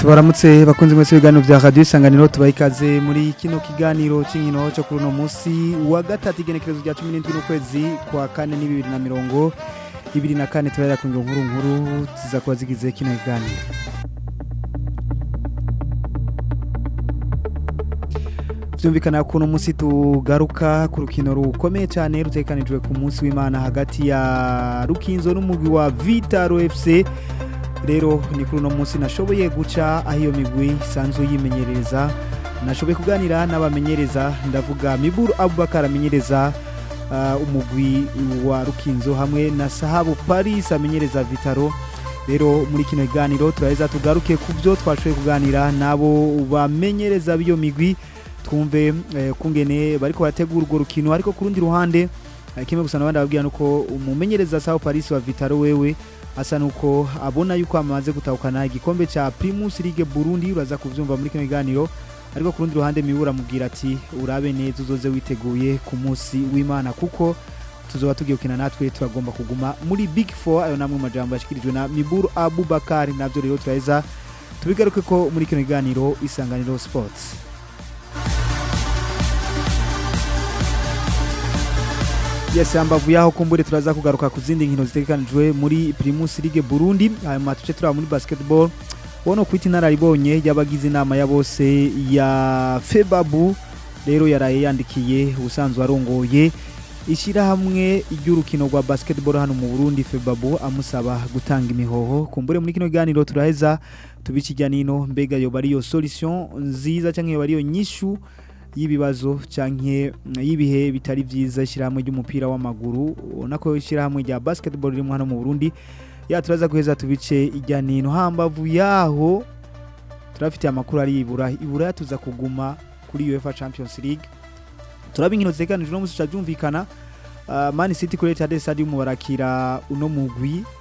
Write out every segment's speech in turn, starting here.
twaramutse bakunze mwese ibiganiro bya radiyo isanganiro tubaha ikaze muri kino kiganiro cy'inkino cyo kuri uno munsi wa gatatu igenekerezo rya cumi n'indwi n'ukwezi kwa kane ni bibiri na mirongo ibiri na kane tuba ku ngero nkuru nkuru zizakuba zigize kino kiganiro byumvikana ko uno munsi tugaruka ku rukino rukomeye cyane rutekanijwe ku munsi w'imana hagati ya rukinzo n'umugwi wa vitaro efuse rero ni kuri uno munsi nashoboye guca aho iyo migwi isanzwe yimenyereza nashoboye kuganira n'abamenyereza ndavuga miburu abubakar amenyereza uh, umugwi wa rukinzo hamwe na sahabu paris amenyereza vitaro rero muri kino kiganiro turaheza tugaruke ku byo twashoboye kuganira n'abo bamenyereza b'iyo migwi twumve eh, kungene bari barategura urwo rukino ariko ku rundi ruhande eh, kimwe gusa n'abandi babwira nuko umumenyereza sahabu paris wa vitaro wewe asa nuko abona yuko amaze gutahukana igikombe cya Primus League Burundi uraza kubyumva muri kino kiganiro ariko ku rundi ruhande mibura amubwira ati urabe neza uzoze witeguye ku munsi w'Imana kuko tuzoba tugiyukina natwe turagomba kuguma muri Big Four ayo namwe majambo yashikirijwe na Miburu Abubakar navyo rero turaheza tubigaruke ko muri kino kiganiro isanganiro sports yesi hambavu yaho kumbure turaza kugaruka ku zindi nkino zitegekanijwe muri primus ligue burundi hanyuma tuce turaba muri basketball wono kwita inararibonye y'abagize inama ya bose ya febabu rero yaraye yandikiye ubusanzwe arongoye ishyirahamwe ry'urukino rwa basketball hano mu Burundi Febabu amusaba gutanga imihoho kumbure muri kino ganiro turaheza tubikiganiro mbega yo bari yo nziza cyangwa yo bari yo y'ibibazo cyangwa y'ibihe bitari byiza ishyirahamwe ry'umupira w'amaguru nako ishyirahamwe rya basiketiboro ririmo hano mu burundi yaturaza guheza tubice ijya n'ino hambavu yaho turafite amakuru ari ibura ibura tuza kuguma kuri uefa champions league turaba inkino zeganijwe no musuca byumvikana ah, mani siti kuri leta de stadium barakira uno mugwi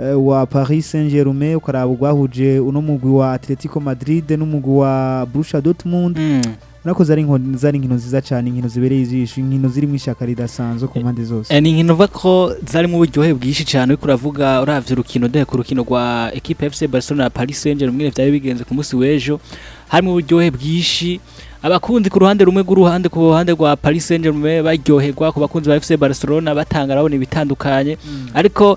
Eh, wa Paris Saint-Germain ukaraba urwahuje uno mugwi wa Atletico Madrid n'umugwi wa Borussia Dortmund nakoze mm. ari inkino zari inkino nziza cyane inkino zibereye ijisho inkino zirimo ishyaka ridasanzwe ku mpande zose eh, ni inkino uvuga ko zarimo uburyohe bwinshi cyane uri kuravuga uravye urukino de ku rukino rwa ekipe FC Barcelona na Paris Saint-Germain byari bigenze ku munsi w'ejo harimo uburyohe bwinshi abakunzi ku ruhande rumwe rw'uruhande ku ruhande rwa Paris Saint-Germain baryoherwa ku bakunzi ba FC Barcelona batanga rabone ibitandukanye mm. ariko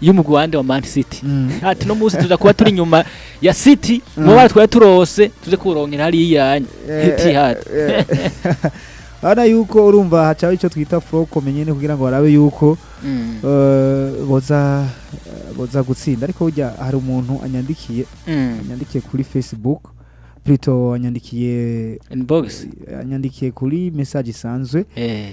y'umugwi wande wa Man City mm. ati no munsi tuza kuba turi inyuma ya City mu bara twari turose tuze kuronkera hari iyanyu hati hano yuko urumva hacaho icyo twita flow nyine kugira ngo barabe yuko mm. eh, eh, boza gutsinda ariko burya hari umuntu anyandikiye mm. anyandikiye kuri facebook plito anyandikiye anyandikiye kuri mesaje isanzwe eh.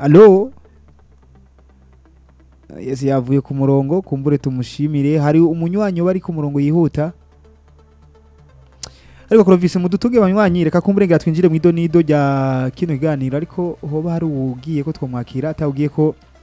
alo yesi yavuye ku murongo kumbure tumushimire hari umunywanyi uba ari ku murongo yihuta ariko Clovis mudutuge banywanyi reka kumburenga twinjire mu idonido rya kino kiganiro ariko hoba hari ugiye ko twamwakira atawugiye ko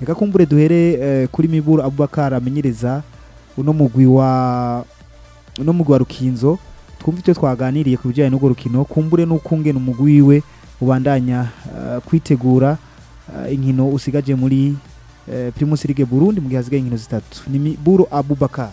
reka kumbure duhere eh, kuri mibura Abubakara amenyereza uno mugwi wa uno mugwi wa rukinzo twumve icyo twaganiriye ku bijyanye n'urwo rukino kumbure n'ukungena umugwi wiwe ubandanya kwitegura inkino usigaje muri primus burundi mu gihe hasigaye inkino zitatu ni miburo abubakar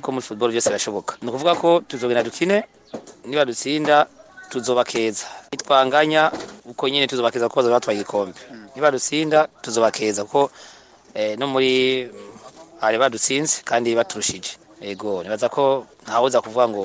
kuko muri futuboro byose birashoboka ni ukuvuga ko tuzogenda dukine niba dutsinda tuzobakeza nitwanganya uko nyine tuzobakeza kuko batwaye igikombe niba dutsinda tuzobakeza kuko eh, no muri hari badutsinze kandi baturushije yego nibaza ko ntawuza kuvuga ngo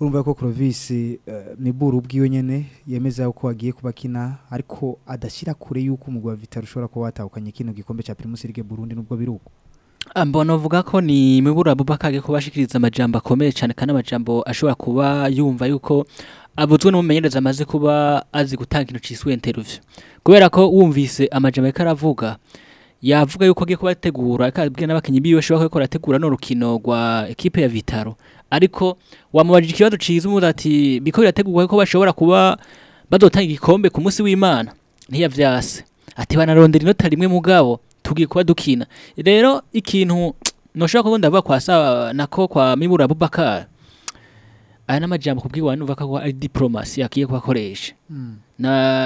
urumva ko Clovis eh, Mibura ubwiwe nyine yemeza ko agiye kubakina ariko adashyira kure yuko umugwa Vital ushobora ko watahukanye kino gikombe cya Primus League Burundi nubwo biruko ah, Mbona uvuga ko ni Mibura Abubakar kubashikiriza amajambo akomeye cyane kandi amajambo ashobora kuba yumva yuko abutswe n'umumenyereza amaze kuba azi gutanga intoki cyiswe interview kubera ko wumvise amajambo yaravuga yavuga yuko agiye kubategura akabwira n'abakinnyi biwe ashobora ko arategura n'urukino rwa ekipe ya Vitaro ariko wamubajije ikibazo ciza umuza ati biko birategurwa ko bashobora kuba badotanga igikombe ku munsi w'Imana ntiyavyase ati banarondera inota rimwe mugabo tugiye kuba dukina rero ikintu noshaka ko ndavuga kwa sa nako kwa Mibura Abubakar aya n'amajambo kubwiwa nuva ko ari diplomasi yakiye kubakoresha hmm.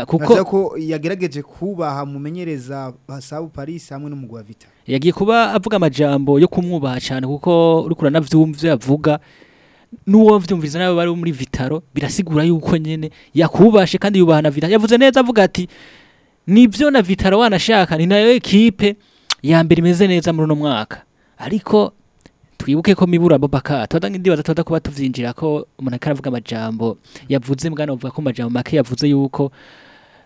kuko ko yagerageje kubaha mumenyereza basabu Paris hamwe n'umugwa Vita yagiye kuba avuga amajambo yo kumwubaha cyane kuko uri kurana vyumvye yavuga nuwo vyumviriza nabo bari muri Vitaro birasigura yuko nyene yakubashe kandi yubahana Vitaro yavuze neza avuga ati nibyo na Vitaro wanashaka ni nayo ekipe ya mbere imeze neza muri uno mwaka ariko twibuke ko mibura Abubakar todanga indi batatoda kuba tuvyinjira ko umuntu akaravuga amajambo yavuze mwana uvuga ko amajambo make yavuze yuko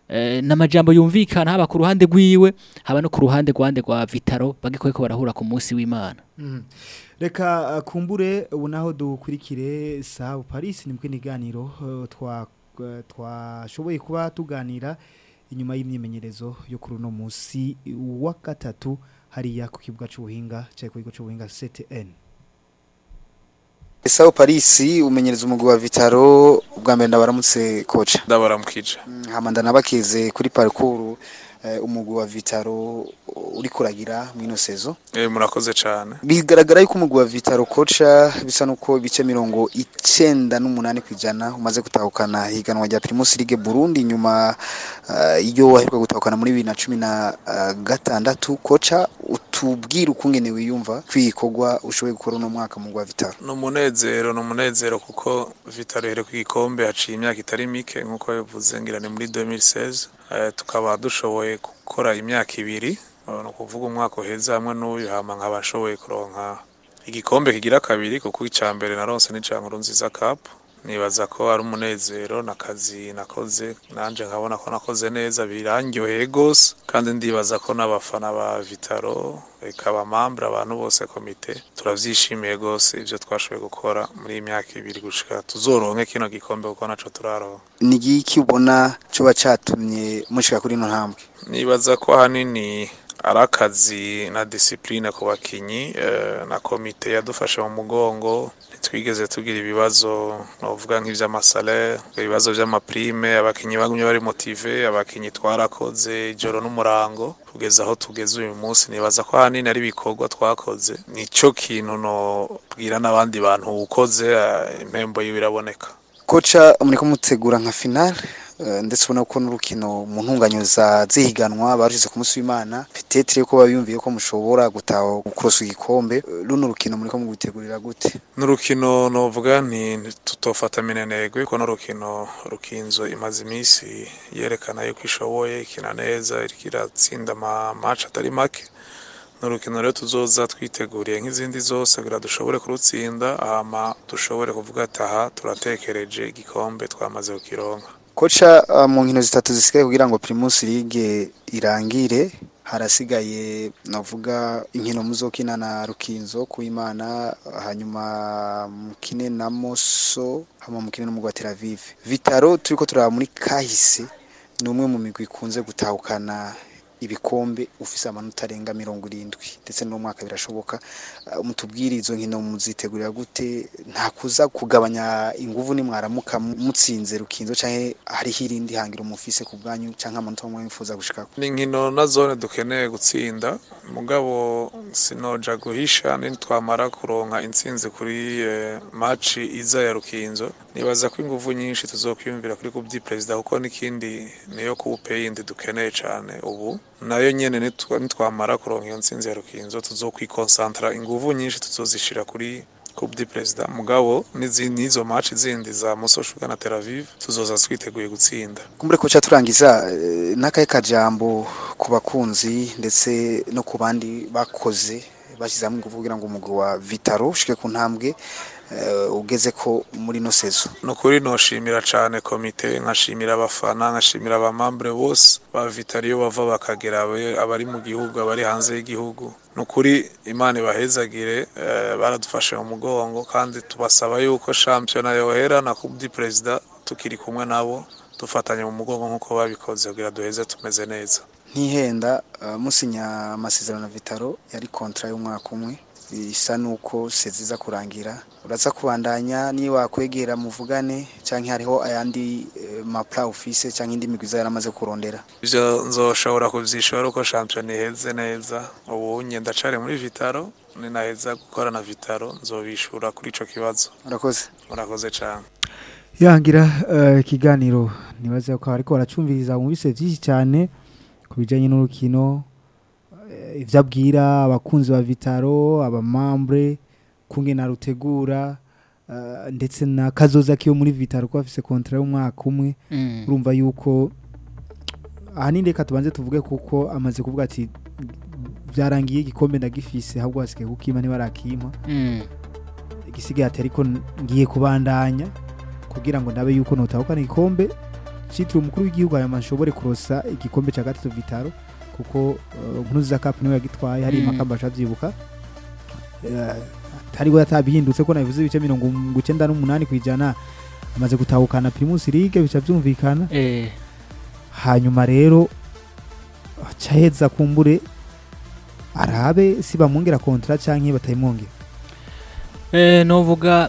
eh, n'amajambo yumvikana haba ku ruhande rwiwe haba no ku ruhande rwande gwa vitaro bagikoye ko barahura ku munsi w'imana mm. reka eh, kumbure ubu dukurikire Sa paris ni eh, twa twashoboye kuba tuganira inyuma y'imyimenyerezo yo kuri uno munsi wa gatatu hariya ku kibuga cy'ubuhinga cyangwa ku kigo cy'ubuhinga ctn Sao Paris umenyereza umugwi wa Vitaro ubwa mbere ndabaramutse coach ndabaramukije mm, hamanda nabakeze kuri parcours Eh, umugwi wa Vitaro uri kuragira mwino sezo eh, murakoze cyane bigaragara yuko umugwi wa Vitaro koca bisa nuko ibice mirongo icyenda n'umunani kwijana umaze gutahukana higanwa rya Primus League Burundi nyuma eh, iyo uh, waheruka gutahukana muri bibiri na cumi na gatandatu koca utubwira ukungene wiyumva kwikorwa ushoboye gukora uno mwaka mu gwa Vitaro ni umunezero no munezero kuko Vitaro ku gikombe haciye imyaka itari mike nkuko yavuze ngira ni muri 2016 Eh, tukaba dushoboye gukora imyaka ibiri eh, ni ukuvuga umwaka uheze hamwe n'uyu hama nkaba ashoboye kuronka igikombe kigira kabiri kuko icya mbere na ronse n'ica nkuru nziza kapu nibaza ko ari umunezero n'akazi nakoze nanjye nkabona ko nakoze neza birandyoheye rwose kandi ndibaza ko n'abafana ba vitaro bikaba mpamvu abantu bose komite turabyishimiye rwose ibyo twashoboye gukora muri iyi myaka ibiri gushika tuzoronke kino gikombe kuko nacyo turaronka ni iki ubona cuba cyatumye mushika kuri ino ntambwe nibaza ko ahanini ari akazi na disipurine ku bakinnyi eh, na komite yadufashe mu mugongo twigeze tugira ibibazo twavuga nk'iby'amasale ibibazo by'amaprime abakinnyi bagumye bari motive abakinnyi twarakoze joro n'umurango kugeza aho tugeze uyu munsi nibaza ko ahanini ari ibikorwa twakoze nicyo kintu nobwira n'abandi bantu ukoze eh, impembo yiwe koca muri kumutegura nka finale Eh, ndetse ubona ko n'urukino mu ntunganyo z'ihiganwa barushyize ku munsi w'imana petetre ko babiyumviye ko mushobora gutaha gukurosa igikombe runo rukino muri ko mwitegurira gute ni urukino novuga ni tutofata minenegwe kuko ni urukino rukinzo imaze iminsi yerekana yuko ishoboye ikina neza iratsinda amamatch atari make ni urukino rero tuzoza twiteguriye nk'izindi zose kugira dushobore kurutsinda ama dushobore kuvuga ataha turatekereje igikombe twamaze kukironka koca uh, mu nkino zitatu zisigaye kugira ngo Primus League irangire harasigaye navuga inkino muzokina na Rukinzo kuimana hanyuma mukine na Moso hama mukine n'umugwa Tel Aviv Vitaro turiko turaba muri kahise ni umwe mu migwi ikunze gutahukana ibikombe ufise amanota arenga mirongo irindwi ndetse no mwaka birashoboka uh, mutubwire izo nkino muzitegurira gute nta kuza kugabanya inguvu ni mwaramuka mutsinze rukinzo canke hari hirindi hangiro mufise ku bwanyu canke amanota mwe mwifuza gushika ni inkino na zone dukeneye gutsinda mugabo sinoja guhisha twamara kuronka intsinzi kuri eh, maci iza ya rukinzo nibaza ko inguvu nyinshi tuzokwiyumvira kuri kubyi perezida kuko n'ikindi niyo kuwupeyindi dukeneye cyane ubu nayo nyine nitwamara kuronka iyo nsinzi ya rukinzo tuzokwikonsantara ingufu nyinshi tuzozishira kuri coupe du president mugabo n'izo match zindi za Mososhuga na Tel Aviv tuzoza twiteguye gutsinda kumbure ko turangiza eh, n'akaye kajambo ku bakunzi ndetse no ku bandi bakoze bashyizamo ingufu kugira ngo umugwi wa Vitaro ushike ku ntambwe Eh, ugeze ko muri ino sezo ni ukuri ntushimira cyane komite nkashimira abafana nkashimira abamambure bose ba vitariyo bava bakagera abari mu gihugu abari hanze y'igihugu ni ukuri imana ibahezagire eh, baradufashe mu mugongo kandi tubasaba yuko shampiyona yohera na kubdi perezida tukiri kumwe nabo dufatanye mu mugongo nk'uko babikoze kugira duheze tumeze neza ntihenda eh, musinya amasezerano vitaro yari kontra y'umwaka umwe bisa nuko se ziza kurangira uraza kubandanya niyo kwegera muvugane cyangwa hariho ayandi eh, mapla ofise cyangwa indi migwi yaramaze kurondera ibyo nzoshobora kubyishora uko shampiyona iheze neza ubu ngenda acare muri vitaro ninaheza gukora na vitaro nzobishura kuri icyo kibazo urakoze urakoze cyane yangira eh, ikiganiro nibaze ko ariko baracumviriza mu byinshi cyane ku bijyanye n'urukino Eh, ibyo abwira abakunzi ba vitaro abamambure kunge Rutegura eh, ndetse na kazoza kiyo muri vitaro kuba afise kontara y'umwaka umwe mm. urumva yuko ahanini reka tubanze tuvuge kuko amaze kuvuga ati byarangiye igikombe ndagifise ahubwo hasigaye kukima ntibarakimpa mm. igisigaye ati “ ariko ngiye kubandanya kugira ngo ndabe yuko notahukana igikombe cyitiriwe umukuru w'igihugu aya nshobore kurosa igikombe cya gatatu vitaro kuko ntuzi kapu niwe yagitwaye hari amakamba mm. abyibuka hariho eh, yatabihindutse ko nabivuze ibice mirongo icyenda n'umunani ku ijana amaze gutahukana pirimusi ligue bica byumvikana eh. hanyuma rero cyaheza kumbure arabe si bamwongera kontara cyangwa batayimwongera eh, nuvuga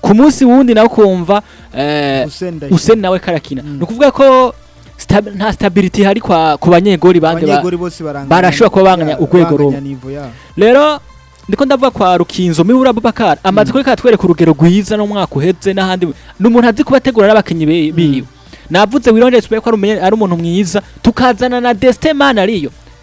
ku munsi wundi nawe ukumva eh, use nawe karakina mm. ni ukuvuga ko nta stability hari ku banyegori barashobora kuba banganya urwego rumwe rero ndiko ndavuga kwa rukinzo mibura Abubakar amaze mm. kuri katwereka urugero rwiza n’umwaka mwaka uheze n'ahandi n'umuntu azi kubategura n'abakinyi biwe mm. navuze wirongere ko ari umuntu mwiza tukazana na Destemana ariyo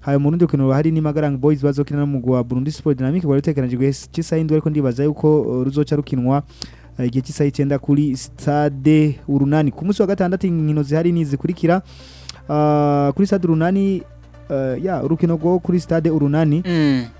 hayo mu rundi rukono hari n'Imagarang Boys bazokina no mugwa Burundi Sport Dynamic wari utekanijwe cy'isayindi ariko ndibaza yuko uh, ruzoca rukinwa uh, igihe cy'isaha icyenda kuri stade urunani ku munsi wa gatandatu inkino zihari ni zikurikira uh, kuri stade urunani ya urukino rwo kuri stade urunani mm.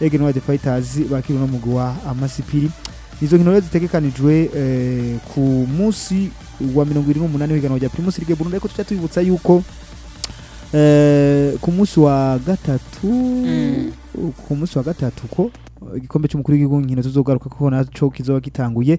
Egen Wild Fighters bakiriwe n'umugwi wa Amasipiri izo nkino rero zitegekanijwe eh, ku munsi wa mirongo irindwi n'umunani w'ihiganwa rya Primus League Burundi ariko tujya tubibutsa yuko eh, ku munsi wa gatatu mm. ku munsi wa gatatu ko igikombe cy'umukuru w'igihugu nkino tuzogaruka ko naco kizoba gitanguye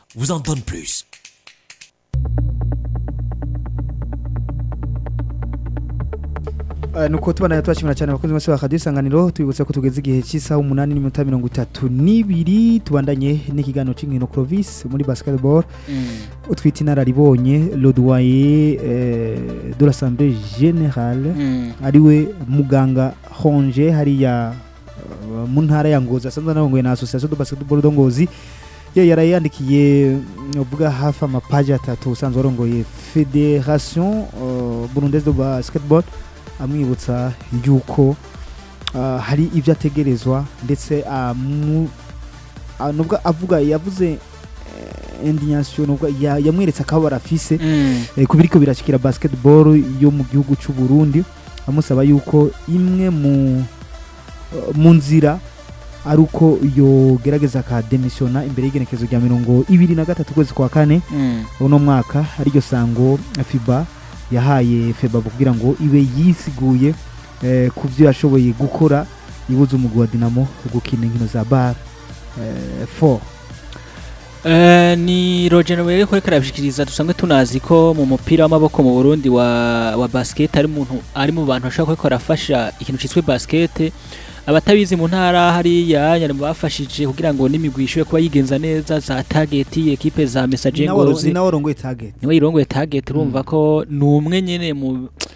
vous en donne plus. Eh, nuko tubana tubashimira cyane abakunzi bose bakadiye isanganiro tubibutse ko tugeze igihe cy'isaha umunani n'iminota mirongo itatu n'ibiri tubandanye n'ikiganiro cy'inkino Clovis muri basketball mm. utwite inararibonye Lodwaye eh, de l'Assemblée mm. ariwe muganga Honje hariya eh, mu ntara ya Ngozi asanzwe anabongoye na Association de Basketball de Ngozi ye yarayandikiye uvuga hafi amapaji atatu usanzwe arongoye Federation Burundaise de Basketball amwibutsa yuko ah, hari ibyo ategerezwa ndetse ah, ah, nubwo avuga yavuze indiyasiyo eh, nubwo yamweretse akababaro afise mm. eh, ku biriko birakira basiketibolo yo mu gihugu cy'u Burundi amusaba yuko imwe mu eh, nzira ari uko yogerageza akademisiyona imbere y'igenekerezo rya mirongo ibiri na gatatu ukwezi kwa kane mm. uno mwaka ariyo sango fiba yahaye feba kugira ngo ibe yisiguye eh, ku byo yashoboye gukora ibuze umugwi wa dinamo gukina inkino za bar eh, foru eh, ni rogero rero ko karabishikiriza dusanzwe tunazi ko mu mupira w'amaboko mu burundi wa basiketi ari mu bantu ashobora kuba arafasha ikintu cyitwa basiketi abatabizi mu ntara hariya bafashije kugira ngo n'imigwi ishobore kuba yigenza neza za tageti ekipe za mesaje ngorozi nawe tageti niwe irongoye tageti urumva mm. ko ni umwe nyene mu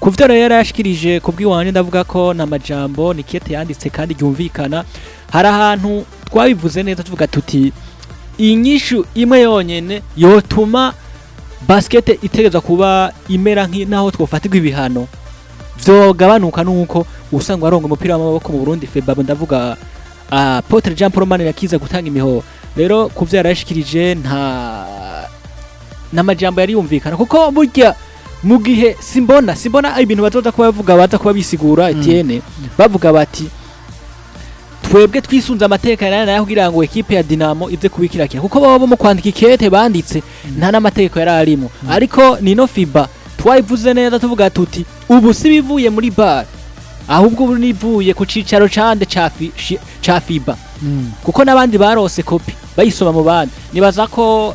ku byo rero yarashikirije ku bw'iwanjye ndavuga ko ni amajambo nikete yanditse kandi ryumvikana hari ahantu twabivuze neza tuvuga tuti inyishu imwe yonyine yotuma basikete itegereza kuba imera nk'aho twafatirwa ibihano gabanuka nuko usanga warongo umupira w'amaboko mu Burundi Febabo ndavuga a ah, Potter Jean Paul yakiza gutanga imiho rero kuvya nta n'amajambo yari yumvikana kuko burya mu gihe simbona simbona ibintu batoza kuba bavuga baza kuba bisigura mm. Etienne bavuga bati twebwe twisunze amateka yari nayo kugira ngo ekipe ya Dinamo ize kubikirakira kuko baba mu kwandika ikete banditse mm. nta n'amategeko yari arimo mm. ariko Nino FIBA twayivuze neza tuvuga tuti ubu si bivuye muri bara ahubwo ubu nivuye ku cyicaro cyande cya fiba mm. kuko n'abandi barose kopi bayisoma mu bandi nibaza ko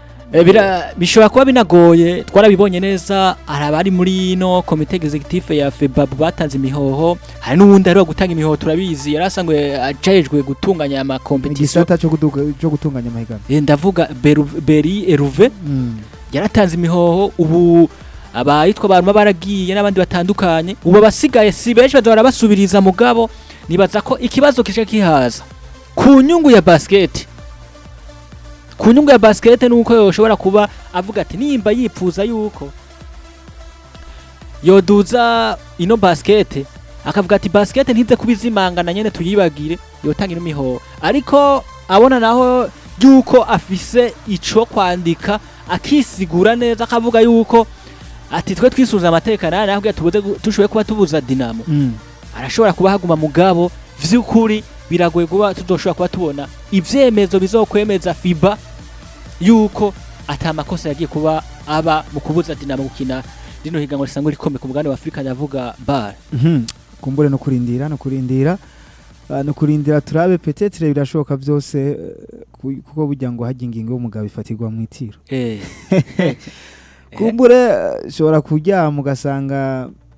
Eh, bishobora kuba binagoye twarabibonye neza hari abari muri ino komite executive ya febabu batanze imihoho hari n'uwundi ariwo gutanga imihoho turabizi yari asanzwe ajejwe gutunganya amakompetisiyo igisata cyo gutunganya amahiganwa eh, ndavuga beri eruve mm. yaratanze imihoho ubu abayitwa abantu baragiye n'abandi batandukanye ubu abasigaye si benshi bazahora basubiriza mugabo nibaza ko ikibazo kije kihaza ku nyungu ya basiketi ku nyungu ya basikete uko yoshobora kuba avuga ati nimba yipfuza yuko yoduza ino basikete akavuga ati basikete ntize kuba izimangana nyine tuyibagire yotanga imihoho ariko abona naho yuko afise icyo kwandika akisigura neza akavuga yuko ati twe twisuza amateka nawe tubuze dushoboye kuba tubuza dinamo mm. arashobora kuba haguma mugabo by'ukuri biragoye kuba tudoshobora kuba tubona ibyemezo bizokwemeza fiba yuko atamakosa yagiye kuba aba mu kubuza dinamo gukina rino higanwa risanzwe rikomeye ku mugabane wa Afrika ndavuga bar mhm. kumbure no kurindira no kurindira ah, no kurindira turabe petetre birashoboka byose eh, kuko burya ngo hajya ingingo y'umugabo ifatirwa mu itiro eh. Eh. kumbure ushobora kuryama ugasanga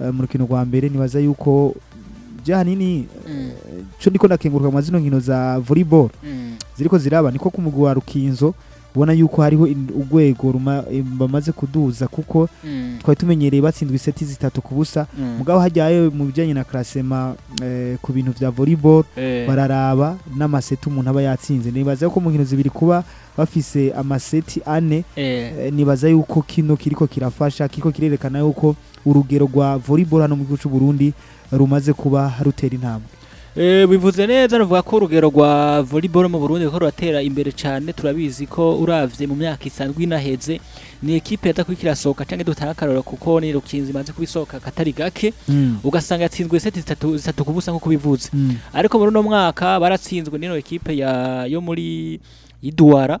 mu rukino rwa mbere nibaza yuko ahanini mm. eh, cyo ndiko ndakenguruka mu zino nkino za volleyball mm. ziriko ziraba niko ku mugwi wa rukinzo ubona yuko hariho urwego eh, bamaze kuduza kuko mm. twari tumenyereye batsindwa iseti zitatu ku busa mugabo hajyayo mu bijyanye na karasema eh, ku bintu bya volleyball bararaba n'amaseti umuntu aba yatsinze nibaza ko mu nkino zibiri kuba bafise amaseti ane nibaza yuko kino kiriko kirafasha kiriko kirerekana yuko urugero rwa volleyball hano mu gihugu cy'u Burundi rumaze kuba rutera intambwe eh, bivuze neza ruvuga ko urugero rwa volleyball mu Burundi ko ruratera imbere cyane turabizi ko uravye mu myaka isanzwe inaheze ni ekipe yatakurikira soka cyangwa dutakarora kuko ni rukinzi imaze kubisoka katari gake mm. ugasanga yatsinzwe seti zitatu ku kubusa nko kubivuze mm. ariko muri no mwaka baratsinzwe n'ino ekipe ya yo muri yiduwara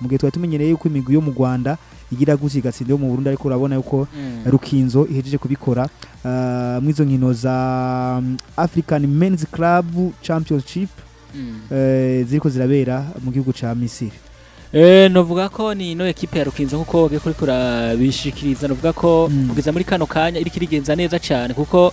mu gihe twari tumenyereye yuko imigwi yo mu Rwanda igira gusa igatsinda yo mu Burundi ariko urabona yuko mm. Rukinzo ihejeje kubikora ah, mu izo nkino za mm, African Men's Club Championship mm. eh, ziriko zirabera mu gihugu cya Misiri eh, novuga ko ni ino ekipe ya rukinzo nk'uko bagiye kuri kurabishikiriza novuga ko kugeza muri kano kanya iriko irigenza neza cyane kuko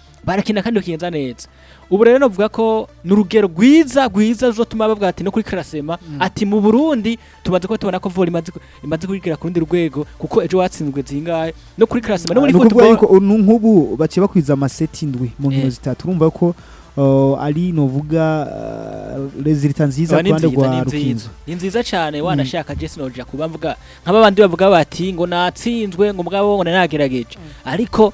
barakina kandi bakigenza neza ubu rero navuga ko ni urugero rwiza rwiza rutuma bavuga ati no kuri karasema mm. ati mu burundi tumaze kuba tubona ko vore imaze kwigira ku rundi rwego kuko ejo watsinzwe zingahe no kuri karasema no muri ah, futuboro nk'ubu baciye bakwiza amaseti indwi mu nkino eh. zitatu urumva ko ari novuga eh, rezilita nziza ku ruhande rwa rukinzo ni nziza cyane mm. wanashaka jesi noja kuba mvuga nk'aba bavuga bati ngo natsinzwe ngo mugabo ngo nagerageje mm. ariko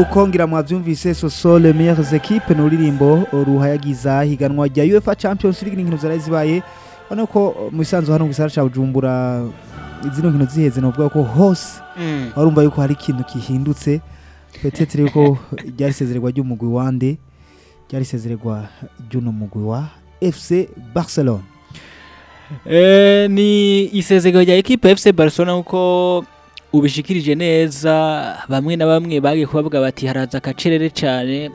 mukongera mwabyumvise soso le meilleures equipe ni uririmbo ruhayagiza higanwa rya UEFA Champions League n'inkino zaraye zibaye ubona ko mu hano gisara ca Bujumbura izino nkino ziheze novuga ko hose mm. warumva yuko hari ikintu kihindutse peut yuko ryari sezererwa ry'umugwi wande ryari sezererwa ry'uno mugwi wa FC Barcelona eh, ni isezererwa rya equipe FC Barcelona uko ubishikirije neza bamwe na bamwe bagiye kubavuga bati haraza akacerere cyane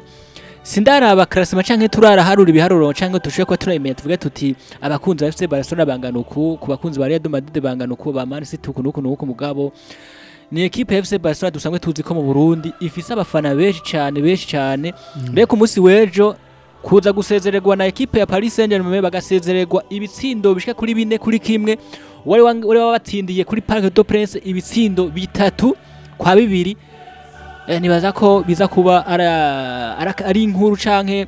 sindaraba karasima canke turara harura ibiharuro canke tushoye kwa turayimenya tuvuge tuti abakunzi ba FC Barcelona bangana uku ku bakunzi ba Real Madrid bangana ba Man City nuku nuku mugabo ni equipe FC Barcelona dusanzwe tuzi ko mu Burundi ifise abafana benshi cyane benshi cyane mbere mm. w'ejo kuza gusezererwa na ekipe ya Paris saint bagasezererwa ibitsindo bishika kuri bine kuri kimwe wari wabatsindiye kuri parike do prince ibitsindo bitatu kwa bibiri eh, nibaza ko biza kuba ari inkuru canke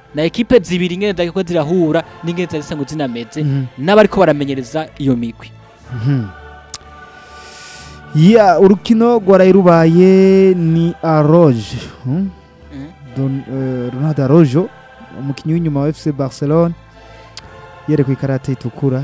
na ekipe zibiri ingenda ziko zirahura n'ingenzi zari zisanzwe zinameze mhm. n'abariko baramenyereza iyo migwi iya mhm. urukino rwaraye rubaye ni aroje hmm? mhm. eh, ronald arojo umukinnyi w'inyuma wa fc Barcelona yerekwa karate itukura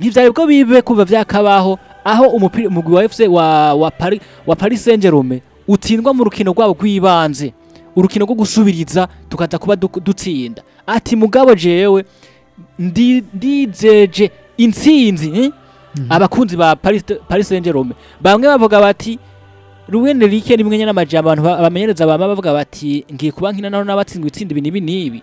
ntibyari bwo bibe kuva byakabaho aho umugwi wa FC wa wa wa Paris utsindwa mu rukino rwabo rw'ibanze urukino rwo gusubiriza tukaza kuba dutsinda ati mugabo jewe ndizeje intsinzi eh? mhm. abakunzi ba Paris bamwe bavuga bati rumwe nirike rimwe nyine abantu bamenyereza baba bavuga bati ngiye kuba nkina naho n'abatsinzwe itsinda ibi n'ibi n'ibi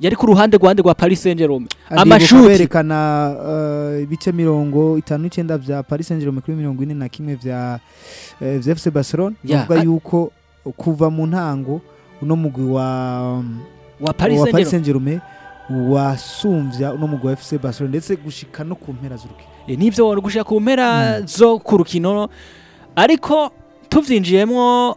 yari ku ruhande rwande rwa Paris Saint-Germain amashuti berekana eh, ibice mirongo itanu n'icyenda bya Paris Saint-Germain kuri mirongo ine na kimwe vya eh, FC Barcelona bavuga yuko kuva mu ntango uno mugwi wa wa Paris Saint-Germain wasumvya uno mugwi wa FC Barcelona ndetse gushika no ku mpera z'urukino e, wari gushika ku mpera hmm. zo ku rukino ariko tuvyinjiyemwo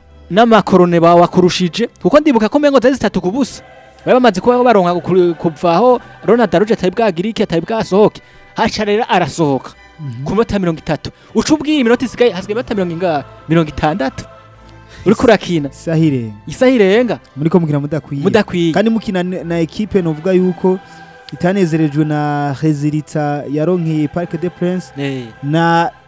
n'amakorone bawakurushije kuko ndibuka ko mpengo zari zitatu ku busa bari bamaze kuba baronka kuvaho ronald aruje atari bwagirike atari bwasohoke haca arasohoka mhm. ku minota mirongo itatu uca ubwiye iminota isigaye hasigaye iminota mirongo itandatu uri kurakina isahirenga isahirenga muri ko mukina mudakwiye mudakwiye kandi mukina na equipe novuga yuko itanezerejwe na Hezirita yaronkeye Parc de Prince eh. na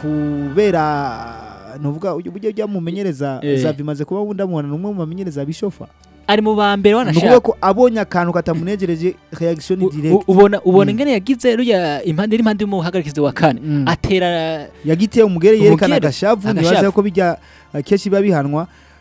kubera ntuvuga uburyo byamumenyereza zavi maze kuba ubundi amubona ni umwe mu bamenyereza bishofa ari mu ba mbere wanashaka ko abonye akantu katamunegereje reaction direct ubona ubona mm. ingene yagize ruya impande n'impande mu hagarikize wa kane mm. atera yagiteye umugere yerekana agashavu nibaza ko bijya uh, keshi biba bihanwa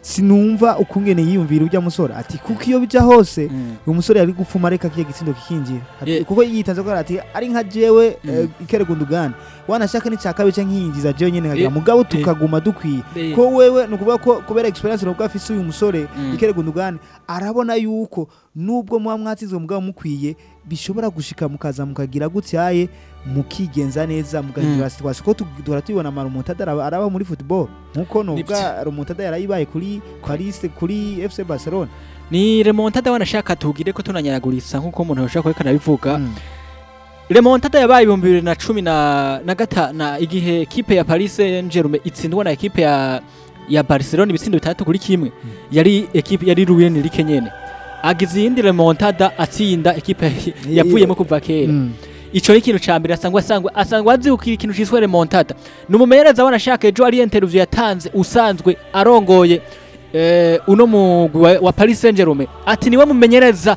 sinumva ukungene yiyumvira ujya musore ati kuko iyo bijya hose mm. uyu musore yari gupfuma reka kiye gitsindo kikingira kuko yitanze ko ati ari nka jewe mm. eh, ikere gundugana wanashaka n'icyakabe cyangwa inkingi za jewe nkagira eh, mugabo eh, tukaguma dukwiye eh. ko wewe ni ukuvuga ko kubera experience nubwo afise uyu musore mm. ikerego ndugane arabona yuko nubwo muba mwatsinzwe umugabo mukwiye bishobora gushika mukaza mukagira gutyaye mukigenza neza mugahindura mm. situation ko duhora tubibona ama araba muri football nkuko nubwa remontada yarayibaye kuri Paris kuri FC Barcelona ni remontada wanashaka tugire ko tunanyaragurisa nkuko umuntu ashaka ko bivuga mm. Remontada yabaye ibihumbi bibiri na cumi na gatanu igihe kipe ya Paris Saint-Germain itsindwa na ekipe ya ya Barcelona ibitsindo bitandatu kuri kimwe hmm. yari ekipe yari Luyen Enrique nyene agize iyindi remontada atsinda ekipe yapuyemo kuva kera hmm. ico ari ikintu ca mbere asangwa asangwa asanga azikira ikintu ciswe remontada ni umumenyereza wanashaka ejo ari interview yatanze usanzwe arongoye eh, uno mugwi wa, wa Paris saint ati niwe mumenyereza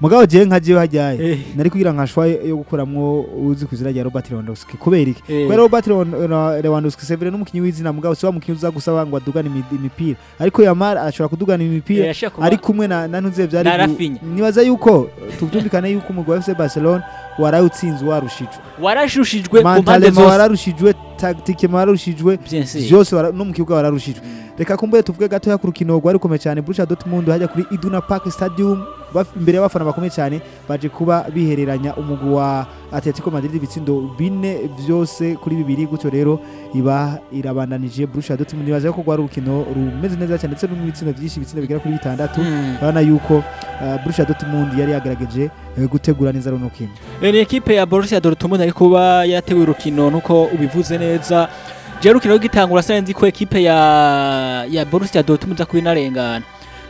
mugabo jewe nka jewe hajyaye eh. nari kugira nka shwa yo gukuramwo uzi kuzira ya Robert Lewandowski kubera iki eh. kubera Robert Lewandowski severe n'umukinyi w'izina mugabo siwa mukinyi uza gusaba ngo adugane imipira ariko Yamal ashobora kudugana imipira eh, ari kumwe na ntuze byari nibaza yuko tubyumvikane yuko umugwi wa Barcelona waraye utsinze warushijwe warashushijwe mantalema wararushijwe tactique wararushijwe byose no mu kibuga wararushijwe reka kumbuye tuvuge gatoya ku rukino rwari rukomeye cyane Borussia Dortmund hajya kuri Iduna Park Stadium imbere y'abafana bakomeye cyane baje kuba bihereranya umugwi wa Atletico Madrid ibitsindo bine byose kuri bibiri gutyo rero iba irabandanije Borussia Dortmund nibaza ko rwari urukino rumeze neza cyane ndetse n'ibitsindo byinshi ibitsindo bigera kuri bitandatu hmm. urabona yuko uh, Borussia Dortmund yari yagaragaje uh, gutegura neza runo kino eh, ni ekipe ya Borussia Dortmund ari kuba yateguye urukino nuko ubivuze neza je rukino gitangura sanzi ko ekipe ya ya Borussia Dortmund akubinarengana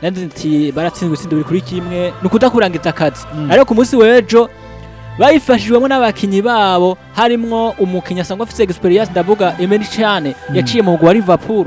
nti baratsinzwe itsinda kuri kimwe ni ukudakurangiza akazi mm. ariko ku munsi w'ejo bayifashijwemo n'abakinnyi babo harimo umukinnyi asanzwe afite egisperiyanse ndavuga emeli cyane mm. yaciye mu wa Liverpool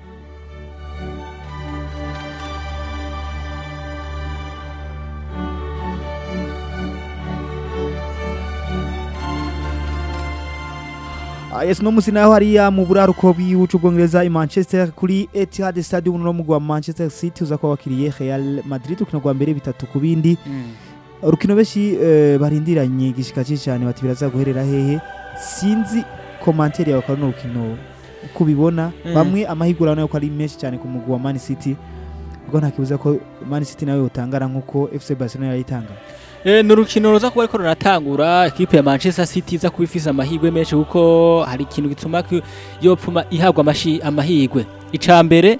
Ah, yes no musi nayo hariya mu buraruko bw'igihugu bwongereza i Manchester kuri Etihad Stadium no mugwa Manchester City uza kwa wakiriye Real Madrid ukinagwa mbere bitatu ku bindi mm. urukino benshi eh, barindiranye gishikaje cyane bati biraza guherera hehe sinzi komantere yawe kwa rukino uko ubibona mm. bamwe amahigura nayo ko ari menshi cyane ku mugwa wa Man City ubwo nta kibuza ko Man City nawe yotangara nkuko FC Barcelona yayitangara Eh, ni urukino ruza kuba ariko ruratangura ikipe ya manchester city iza kuba ifise amahirwe menshi kuko hari ikintu gituma yopfuma ihabwa amahirwe icya mbere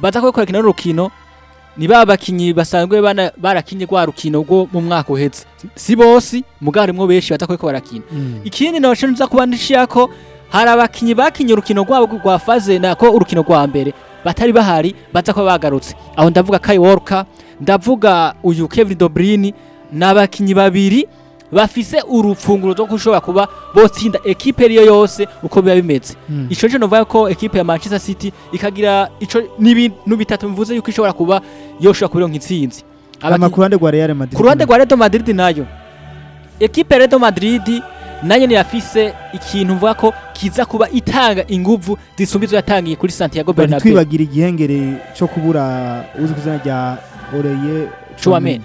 baza kwekorekana urukino ni ba bakinyi basanzwe barakinye rwa rukino rwo mu mwaka uhetse si bose mugari mwo benshi baza kweko barakina mm. ikindi noco nza kubandishira ko hari abakinnyi bakinnye urukino rwabo rwa faze nako urukino rwa mbere batari bahari baza kuba bagarutse aho ndavuga Kai Walker ndavuga uyu Kevin dobrini Bruyne n'abakinyi babiri bafise urufunguro rwo kushobora kuba botsinda ekipe ariyo yose uko biba bimeze mm. je novuga ko ekipe ya Manchester City ikagira ico n'ibintu bitatu mvuze yuko ishobora kuba yoshobora kuronka intsinzi ku ruhande rwa Real Madrid ku ruhande rwa Real Madrid nayo ekipe ya Real Madrid nanjye nirafise ikintu mvuga ko kiza kuba itanga inguvu zisumba yatangiye kuri Santiago Bernabeu twibagira igihengere cyo kubura uzi kuzina rya Oreye Chouameni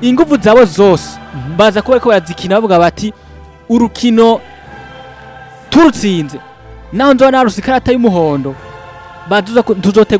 ingufu zabo zose mm-hmm. baza kuba ko barazikina bavuga bati urukino turutsinze naho nzaba naruse ikarata y'umuhondo baduza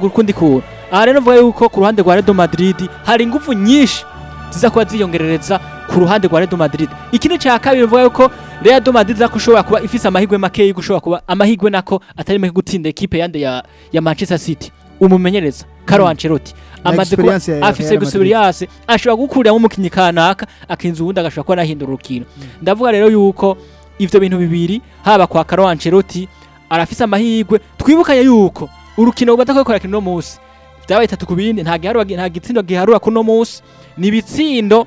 ukundi kuntu aha rero mvuga yuko ku ruhande rwa Real Madrid hari ingufu nyinshi ziza kuba ziyongerereza ku ruhande rwa Real Madrid ikindi cya kabiri bivuga yuko Real Madrid zako ushobora kuba ifise amahirwe make yo gushobora kuba amahirwe nako atari make gutsinda ekipe yandi ya, ya Manchester City umumenyereza Carlo mm. Ancelotti amaze kuba afise experience ashobora gukurira umukinyi kanaka akinzu ubundi agashobora kuba nahindura urukino mm. ndavuga rero yuko ibyo bintu bibiri haba kwa Carlo Ancelotti arafise amahirwe twibukanye yuko urukino rwatakwekora kino munsi byabaye bitatu ku bindi nta gitsindo giharura kuno munsi ni ibitsindo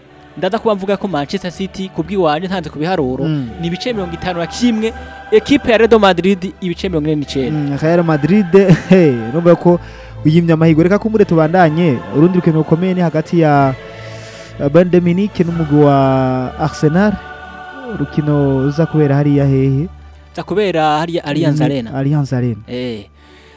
ndaza kuba mvuga ko Manchester City kubwiwanje ntanze ku mm. ni ibice mirongo itanu na kimwe equipe ya Real Madrid ibice 49 mm, Real Madrid hey numva ko uyimya amahirwe reka kumbure tubandanye urundi rukino rukomeye ni hagati ya Bayern Munich wa Arsenal rukino uza kubera hariya hehe kubera hariya Alliance Arena mm, Alliance Arena eh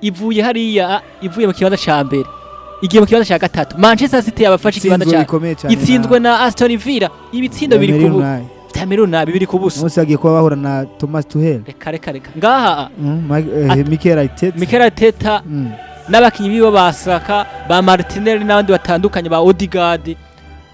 ivuye hariya ivuye mu kibanza cya mbere igiye mu kibanza cya gatatu manchester city yabafashe ikibanza cya itsinzwe na aston villa ibitsindo biri ku bitameru nabi biri ku buso bose bagiye kuba bahura na thomas tuhel reka reka reka ngaha mm, eh, mikel arteta mikel arteta mm. n'abakinnyi biwe basaka ba martinelli n'abandi batandukanye ba odigadi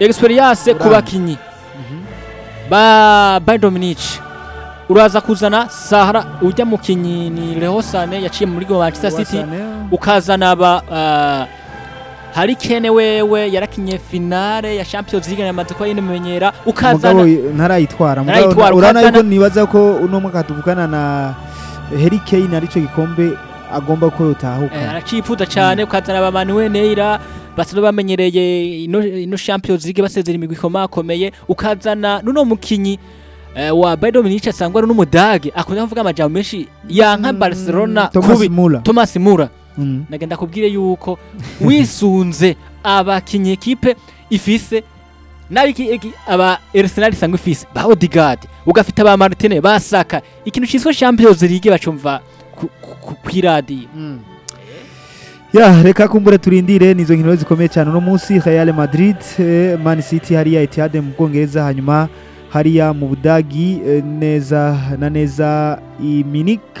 experience ku bakinnyi mhm. ba bare dominique uraza kuzana sahara ujya mu kinyini rehosane yaciye muri manchester city ukazana aba ah, hari kene wewe yarakinye finale ya Champions League yamaze ko yimenyera ukazana ntarayitwara mugabo nibaza ko uno mwaka tuvukana na Harry Kane arico gikombe agomba ko rutahuka eh, aracifuza cyane mm. ukazana ba Manuel Neira Barcelona bamenyereye ino Champions League basezera imigwi ikomakomeye ukazana nuno mukinyi Eh, wa Bayern Munich asangwa ari n'umudage akunda kuvuga amajambo menshi ya nka mm. Barcelona kubi Thomas Müller mm. nagenda kubwire yuko wisunze abakinyi kipe ifise aba Arsenal sangwa ifise ba Odegaard ugafite aba Martinez basaka ikintu cyiswe Champions League bacumva kwiradi mm. ya reka kumbure turindire nizo nkino zikomeye cyane no munsi Real Madrid eh, Man City hariya Etihad mu Bwongereza hanyuma hariya mu budagi eh, neza na neza iminike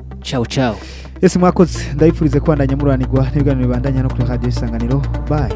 cawu cawu yesi mwakoze ndabifurize kubandanya muranirwa n'ibiganiro bibandanya no kuri radiyo isanganiro bayi